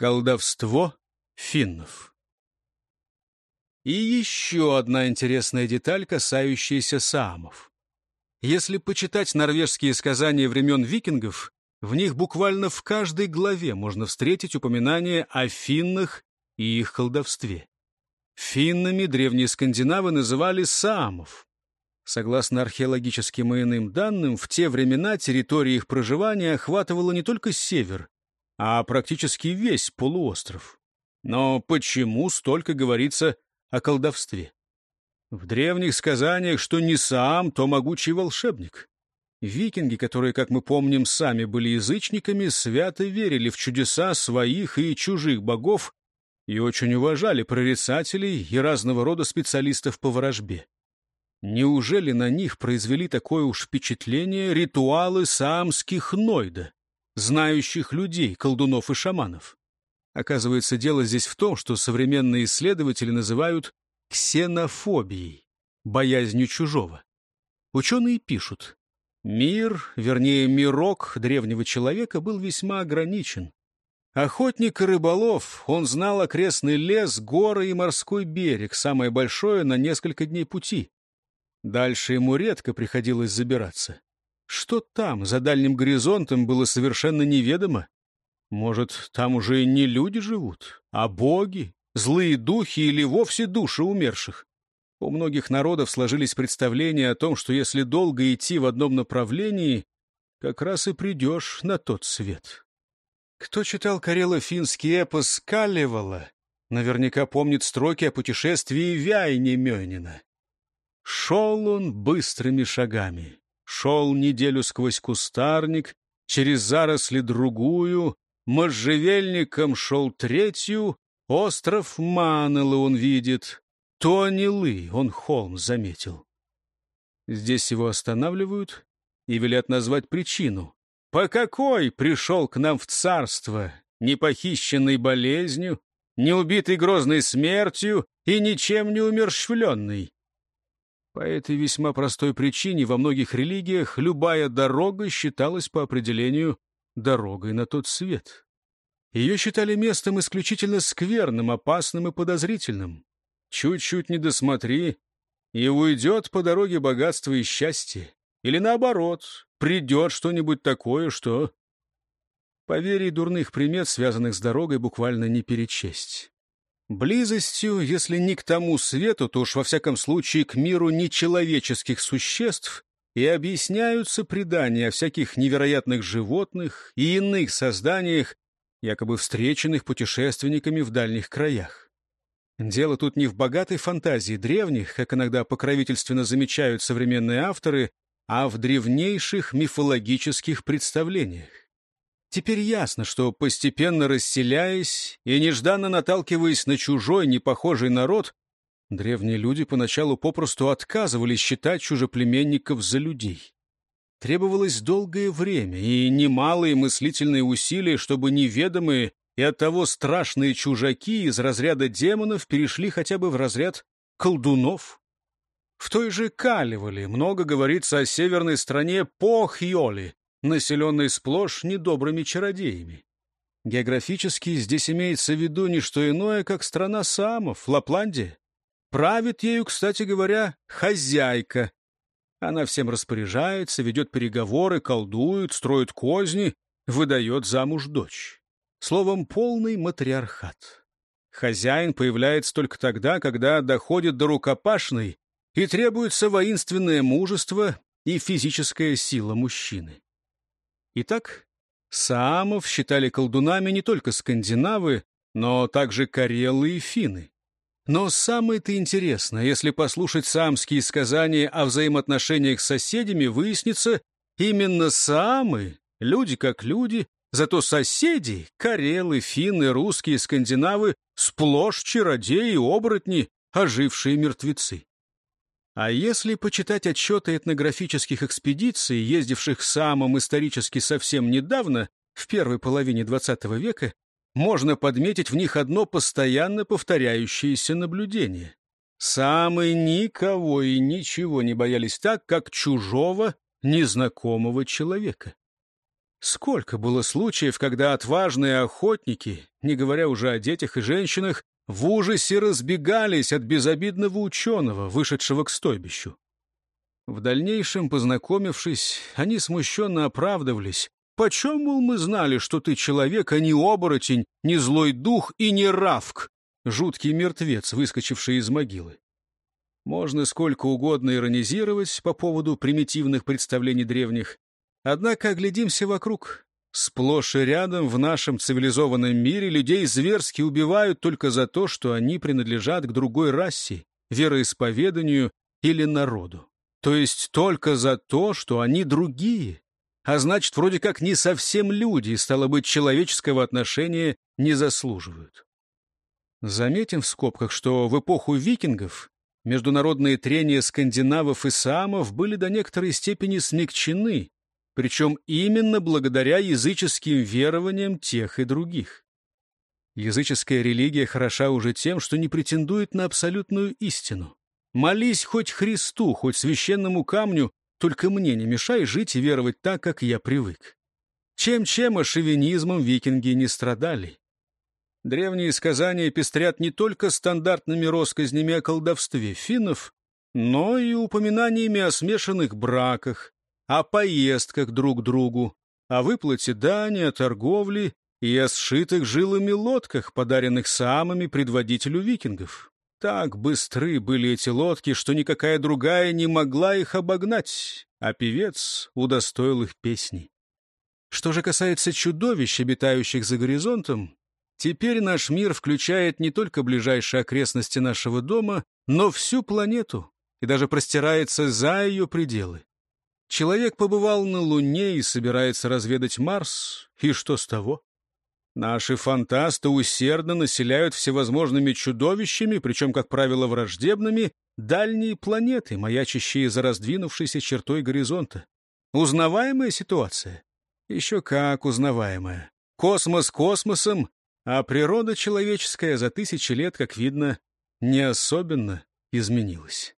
Колдовство финнов. И еще одна интересная деталь, касающаяся саамов. Если почитать норвежские сказания времен викингов, в них буквально в каждой главе можно встретить упоминание о финнах и их колдовстве. Финнами древние скандинавы называли саамов. Согласно археологическим и иным данным, в те времена территория их проживания охватывала не только север, а практически весь полуостров. Но почему столько говорится о колдовстве? В древних сказаниях, что не сам, то могучий волшебник. Викинги, которые, как мы помним, сами были язычниками, свято верили в чудеса своих и чужих богов и очень уважали прорицателей и разного рода специалистов по ворожбе. Неужели на них произвели такое уж впечатление ритуалы саамских нойда? Знающих людей, колдунов и шаманов. Оказывается, дело здесь в том, что современные исследователи называют ксенофобией, боязнью чужого. Ученые пишут, мир, вернее мирок древнего человека был весьма ограничен. Охотник и рыболов, он знал окрестный лес, горы и морской берег, самое большое на несколько дней пути. Дальше ему редко приходилось забираться. Что там, за дальним горизонтом, было совершенно неведомо. Может, там уже не люди живут, а боги, злые духи или вовсе души умерших. У многих народов сложились представления о том, что если долго идти в одном направлении, как раз и придешь на тот свет. Кто читал карело-финский эпос Калевала, наверняка помнит строки о путешествии Вяйни Мёнина. Шел он быстрыми шагами шел неделю сквозь кустарник, через заросли другую, можжевельником шел третью, остров Манелы он видит, Тонилы он холм заметил. Здесь его останавливают и велят назвать причину. По какой пришел к нам в царство, не похищенный болезнью, не убитый грозной смертью и ничем не умерщвленный? По этой весьма простой причине во многих религиях любая дорога считалась по определению дорогой на тот свет. Ее считали местом исключительно скверным, опасным и подозрительным. Чуть-чуть не досмотри, и уйдет по дороге богатство и счастье. Или наоборот, придет что-нибудь такое, что... Поверий дурных примет, связанных с дорогой, буквально не перечесть. Близостью, если не к тому свету, то уж во всяком случае к миру нечеловеческих существ и объясняются предания о всяких невероятных животных и иных созданиях, якобы встреченных путешественниками в дальних краях. Дело тут не в богатой фантазии древних, как иногда покровительственно замечают современные авторы, а в древнейших мифологических представлениях. Теперь ясно, что, постепенно расселяясь и нежданно наталкиваясь на чужой, непохожий народ, древние люди поначалу попросту отказывались считать чужеплеменников за людей. Требовалось долгое время и немалые мыслительные усилия, чтобы неведомые и оттого страшные чужаки из разряда демонов перешли хотя бы в разряд колдунов. В той же Калевале много говорится о северной стране Похьоли, населенной сплошь недобрыми чародеями. Географически здесь имеется в виду не что иное, как страна самов, Лапландия. Правит ею, кстати говоря, хозяйка. Она всем распоряжается, ведет переговоры, колдует, строит козни, выдает замуж дочь. Словом, полный матриархат. Хозяин появляется только тогда, когда доходит до рукопашной и требуется воинственное мужество и физическая сила мужчины. Итак, саамов считали колдунами не только скандинавы, но также карелы и финны. Но самое-то интересное, если послушать саамские сказания о взаимоотношениях с соседями, выяснится, именно саамы, люди как люди, зато соседи, карелы, финны, русские, скандинавы, сплошь чародеи, оборотни, ожившие мертвецы. А если почитать отчеты этнографических экспедиций, ездивших самым исторически совсем недавно, в первой половине XX века, можно подметить в них одно постоянно повторяющееся наблюдение. Самые никого и ничего не боялись так, как чужого, незнакомого человека. Сколько было случаев, когда отважные охотники, не говоря уже о детях и женщинах, в ужасе разбегались от безобидного ученого, вышедшего к стойбищу. В дальнейшем, познакомившись, они смущенно оправдывались. «Почем, мол, мы знали, что ты человек, а не оборотень, не злой дух и не равк, жуткий мертвец, выскочивший из могилы?» Можно сколько угодно иронизировать по поводу примитивных представлений древних, однако оглядимся вокруг. Сплошь и рядом в нашем цивилизованном мире людей зверски убивают только за то, что они принадлежат к другой расе, вероисповеданию или народу. То есть только за то, что они другие. А значит, вроде как не совсем люди, стало быть, человеческого отношения не заслуживают. Заметим в скобках, что в эпоху викингов международные трения скандинавов и саамов были до некоторой степени смягчены, причем именно благодаря языческим верованиям тех и других. Языческая религия хороша уже тем, что не претендует на абсолютную истину. Молись хоть Христу, хоть священному камню, только мне не мешай жить и веровать так, как я привык. Чем-чем, а шовинизмом викинги не страдали. Древние сказания пестрят не только стандартными россказнями о колдовстве финнов, но и упоминаниями о смешанных браках, о поездках друг к другу, о выплате дани, о торговле и о сшитых жилами лодках, подаренных самыми предводителю викингов. Так быстры были эти лодки, что никакая другая не могла их обогнать, а певец удостоил их песни. Что же касается чудовищ, обитающих за горизонтом, теперь наш мир включает не только ближайшие окрестности нашего дома, но всю планету и даже простирается за ее пределы. Человек побывал на Луне и собирается разведать Марс. И что с того? Наши фантасты усердно населяют всевозможными чудовищами, причем, как правило, враждебными, дальние планеты, маячащие за раздвинувшейся чертой горизонта. Узнаваемая ситуация? Еще как узнаваемая. Космос космосом, а природа человеческая за тысячи лет, как видно, не особенно изменилась.